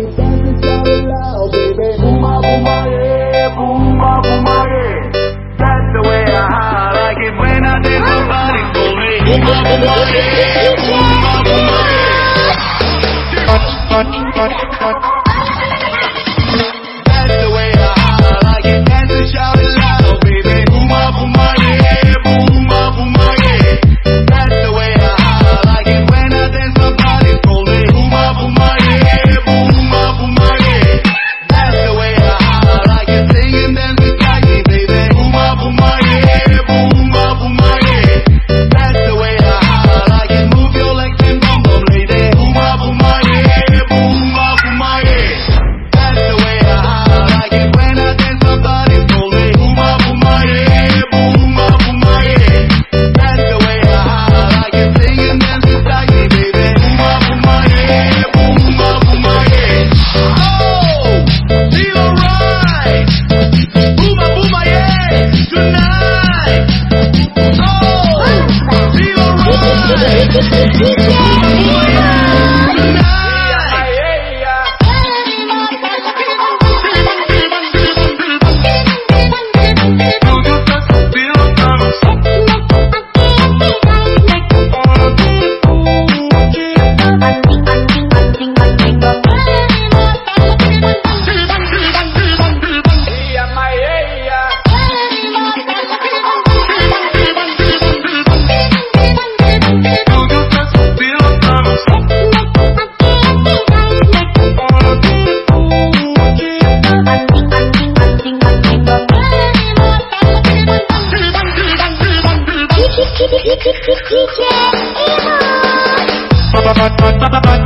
it dance That's the way I like it when I do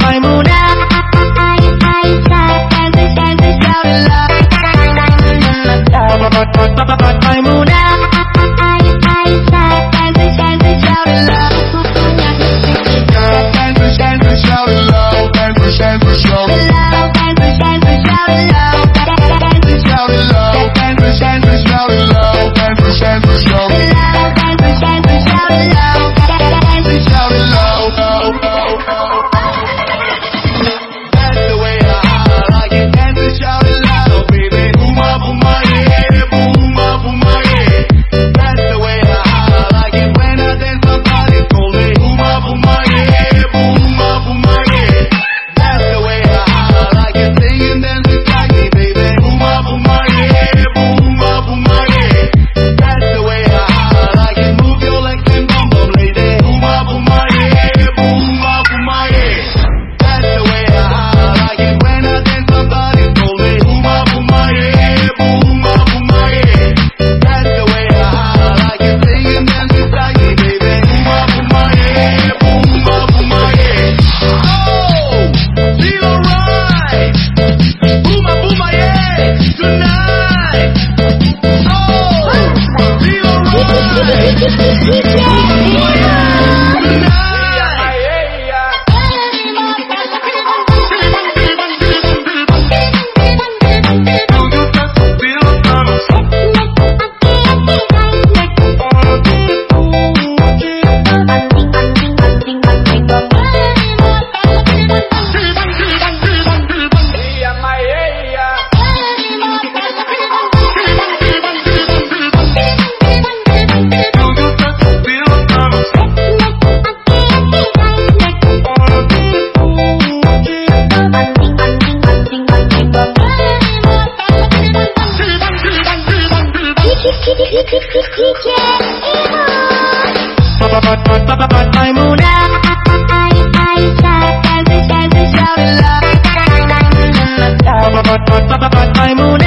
Maimuna Yeah. I'm